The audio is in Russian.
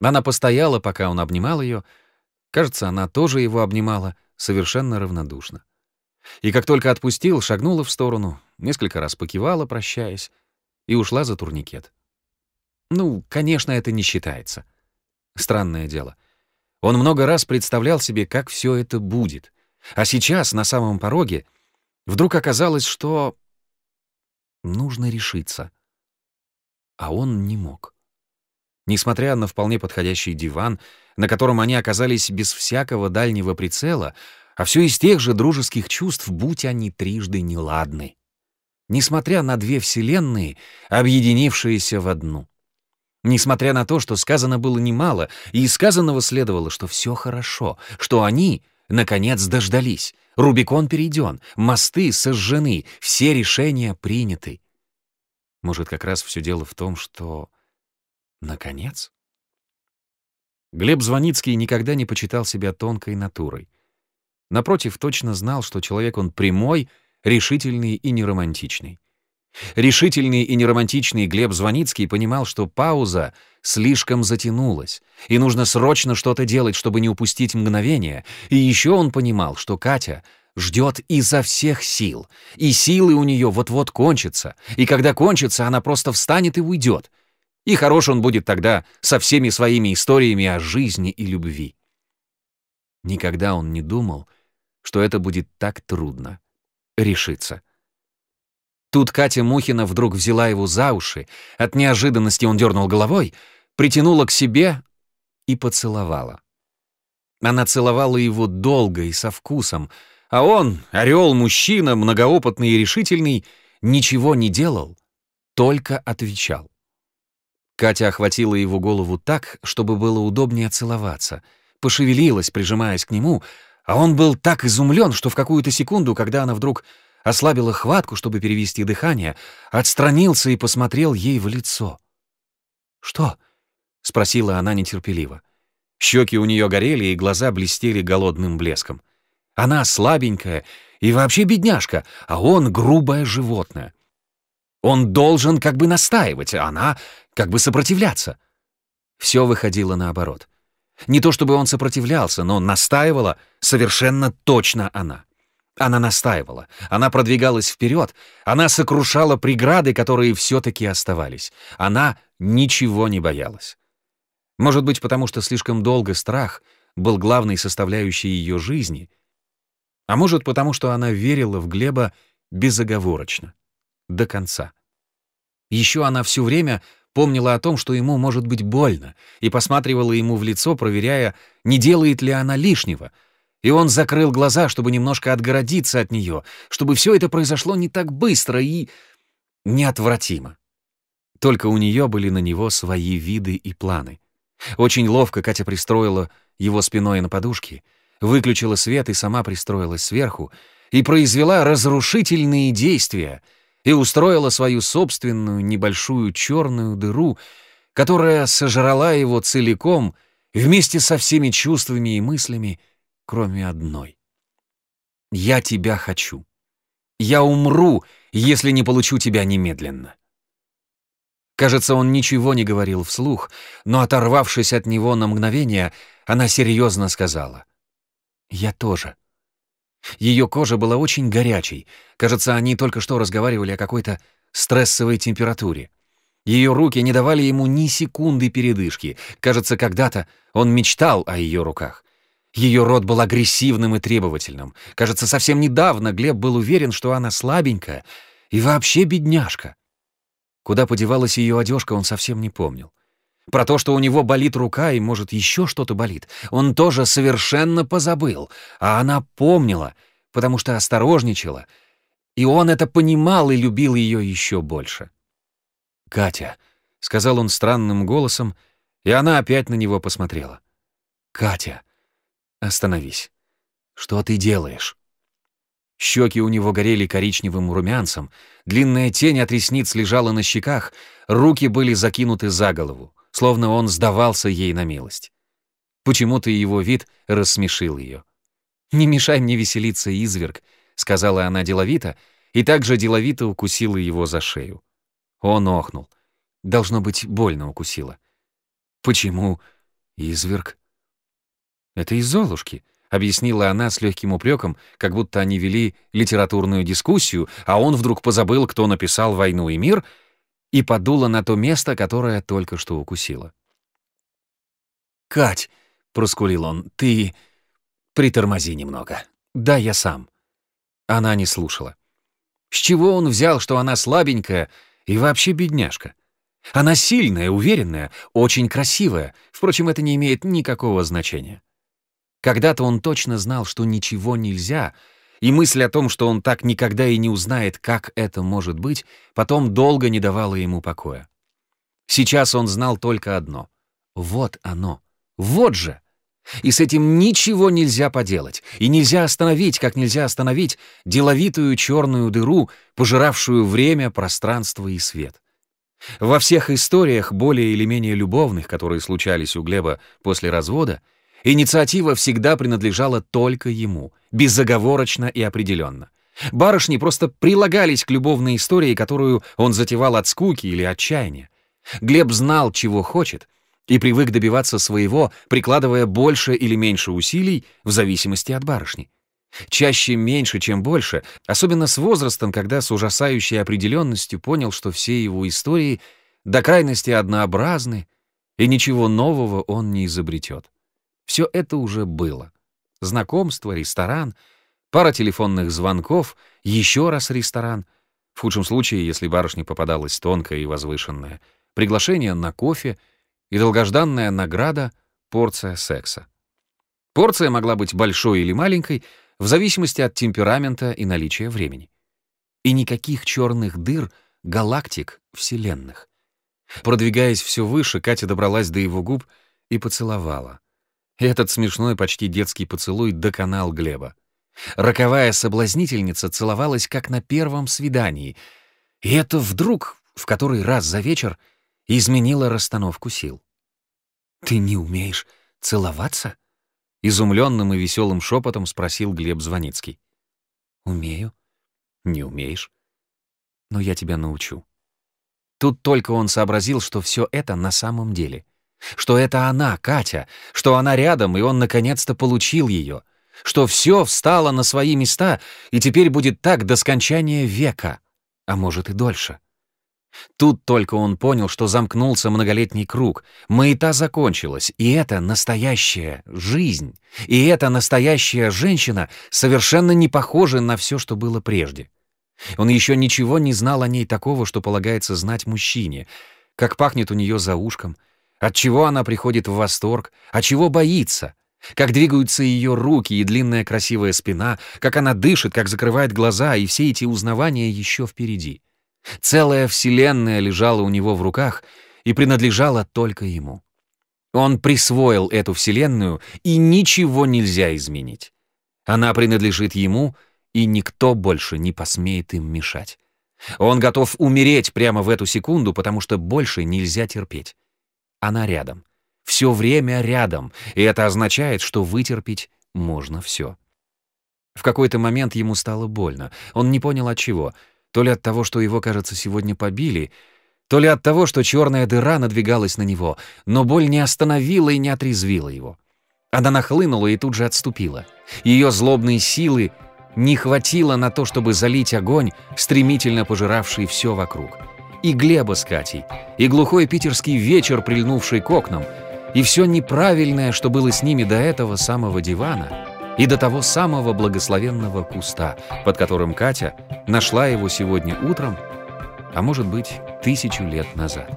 Она постояла, пока он обнимал ее. Кажется, она тоже его обнимала, совершенно равнодушно. И как только отпустил, шагнула в сторону, несколько раз покивала, прощаясь, и ушла за турникет. Ну, конечно, это не считается. Странное дело. Он много раз представлял себе, как все это будет. А сейчас, на самом пороге, вдруг оказалось, что нужно решиться. А он не мог. Несмотря на вполне подходящий диван, на котором они оказались без всякого дальнего прицела, а все из тех же дружеских чувств, будь они трижды неладны. Несмотря на две вселенные, объединившиеся в одну. Несмотря на то, что сказано было немало, и из сказанного следовало, что все хорошо, что они, наконец, дождались, Рубикон перейден, мосты сожжены, все решения приняты. Может, как раз все дело в том, что... Наконец? Глеб Звоницкий никогда не почитал себя тонкой натурой. Напротив, точно знал, что человек он прямой, решительный и неромантичный. Решительный и неромантичный Глеб Звоницкий понимал, что пауза слишком затянулась, и нужно срочно что-то делать, чтобы не упустить мгновение. И еще он понимал, что Катя ждет изо всех сил, и силы у нее вот-вот кончатся, и когда кончатся, она просто встанет и уйдет. И хорош он будет тогда со всеми своими историями о жизни и любви. Никогда он не думал, что это будет так трудно решиться. Тут Катя Мухина вдруг взяла его за уши, от неожиданности он дернул головой, притянула к себе и поцеловала. Она целовала его долго и со вкусом, а он, орел, мужчина, многоопытный и решительный, ничего не делал, только отвечал. Катя охватила его голову так, чтобы было удобнее целоваться, пошевелилась, прижимаясь к нему, а он был так изумлен, что в какую-то секунду, когда она вдруг ослабила хватку, чтобы перевести дыхание, отстранился и посмотрел ей в лицо. «Что?» — спросила она нетерпеливо. Щеки у нее горели, и глаза блестели голодным блеском. Она слабенькая и вообще бедняжка, а он грубое животное. Он должен как бы настаивать, а она как бы сопротивляться. Все выходило наоборот. Не то чтобы он сопротивлялся, но настаивала совершенно точно она. Она настаивала, она продвигалась вперед, она сокрушала преграды, которые все-таки оставались. Она ничего не боялась. Может быть, потому что слишком долго страх был главной составляющей ее жизни, а может, потому что она верила в Глеба безоговорочно, до конца. Еще она все время помнила о том, что ему может быть больно, и посматривала ему в лицо, проверяя, не делает ли она лишнего — и он закрыл глаза, чтобы немножко отгородиться от нее, чтобы все это произошло не так быстро и неотвратимо. Только у нее были на него свои виды и планы. Очень ловко Катя пристроила его спиной на подушке, выключила свет и сама пристроилась сверху, и произвела разрушительные действия, и устроила свою собственную небольшую черную дыру, которая сожрала его целиком вместе со всеми чувствами и мыслями, кроме одной. «Я тебя хочу. Я умру, если не получу тебя немедленно». Кажется, он ничего не говорил вслух, но, оторвавшись от него на мгновение, она серьезно сказала. «Я тоже». Ее кожа была очень горячей. Кажется, они только что разговаривали о какой-то стрессовой температуре. Ее руки не давали ему ни секунды передышки. Кажется, когда-то он мечтал о ее руках. Ее рот был агрессивным и требовательным. Кажется, совсем недавно Глеб был уверен, что она слабенькая и вообще бедняжка. Куда подевалась ее одежка, он совсем не помнил. Про то, что у него болит рука и, может, еще что-то болит, он тоже совершенно позабыл, а она помнила, потому что осторожничала, и он это понимал и любил ее еще больше. «Катя», — сказал он странным голосом, и она опять на него посмотрела. «Катя», Остановись. Что ты делаешь? Щеки у него горели коричневым румянцем, длинная тень от ресниц лежала на щеках, руки были закинуты за голову, словно он сдавался ей на милость. Почему-то его вид рассмешил ее. «Не мешай мне веселиться, изверг», — сказала она деловито, и также деловито укусила его за шею. Он охнул. Должно быть, больно укусила. «Почему? «Изверг?» «Это из Золушки», — объяснила она с легким упреком, как будто они вели литературную дискуссию, а он вдруг позабыл, кто написал «Войну и мир», и подула на то место, которое только что укусила. «Кать!» — проскулил он. «Ты притормози немного. Да, я сам». Она не слушала. С чего он взял, что она слабенькая и вообще бедняжка? Она сильная, уверенная, очень красивая. Впрочем, это не имеет никакого значения. Когда-то он точно знал, что ничего нельзя, и мысль о том, что он так никогда и не узнает, как это может быть, потом долго не давала ему покоя. Сейчас он знал только одно. Вот оно. Вот же! И с этим ничего нельзя поделать. И нельзя остановить, как нельзя остановить деловитую черную дыру, пожиравшую время, пространство и свет. Во всех историях, более или менее любовных, которые случались у Глеба после развода, инициатива всегда принадлежала только ему, безоговорочно и определенно. Барышни просто прилагались к любовной истории, которую он затевал от скуки или отчаяния. Глеб знал, чего хочет, и привык добиваться своего, прикладывая больше или меньше усилий в зависимости от барышни. Чаще меньше, чем больше, особенно с возрастом, когда с ужасающей определенностью понял, что все его истории до крайности однообразны, и ничего нового он не изобретет. Все это уже было. Знакомство, ресторан, пара телефонных звонков, еще раз ресторан. В худшем случае, если барышня попадалась тонкая и возвышенная, приглашение на кофе — и долгожданная награда — порция секса. Порция могла быть большой или маленькой, в зависимости от темперамента и наличия времени. И никаких черных дыр, галактик, вселенных. Продвигаясь все выше, Катя добралась до его губ и поцеловала. Этот смешной, почти детский поцелуй доконал Глеба. Роковая соблазнительница целовалась, как на первом свидании. И это вдруг, в который раз за вечер, изменила расстановку сил. «Ты не умеешь целоваться?» Изумленным и веселым шепотом спросил Глеб Звоницкий. «Умею». «Не умеешь?» «Но я тебя научу». Тут только он сообразил, что все это на самом деле. Что это она, Катя, что она рядом, и он наконец-то получил ее. Что все встало на свои места, и теперь будет так до скончания века, а может и дольше. Тут только он понял, что замкнулся многолетний круг, маята закончилась, и это настоящая жизнь, и эта настоящая женщина совершенно не похожа на все, что было прежде. Он еще ничего не знал о ней такого, что полагается знать мужчине, как пахнет у нее за ушком, от чего она приходит в восторг, от чего боится, как двигаются ее руки и длинная красивая спина, как она дышит, как закрывает глаза, и все эти узнавания еще впереди. Целая вселенная лежала у него в руках и принадлежала только ему. Он присвоил эту вселенную, и ничего нельзя изменить. Она принадлежит ему, и никто больше не посмеет им мешать. Он готов умереть прямо в эту секунду, потому что больше нельзя терпеть. Она рядом. Все время рядом, и это означает, что вытерпеть можно все. В какой-то момент ему стало больно. Он не понял от чего — то ли от того, что его, кажется, сегодня побили, то ли от того, что черная дыра надвигалась на него, но боль не остановила и не отрезвила его. Она нахлынула и тут же отступила. Ее злобные силы не хватило на то, чтобы залить огонь, стремительно пожиравший все вокруг. И Глеба с Катей, и глухой питерский вечер, прильнувший к окнам, и все неправильное, что было с ними до этого самого дивана — и до того самого благословенного куста, под которым Катя нашла его сегодня утром, а может быть, тысячу лет назад.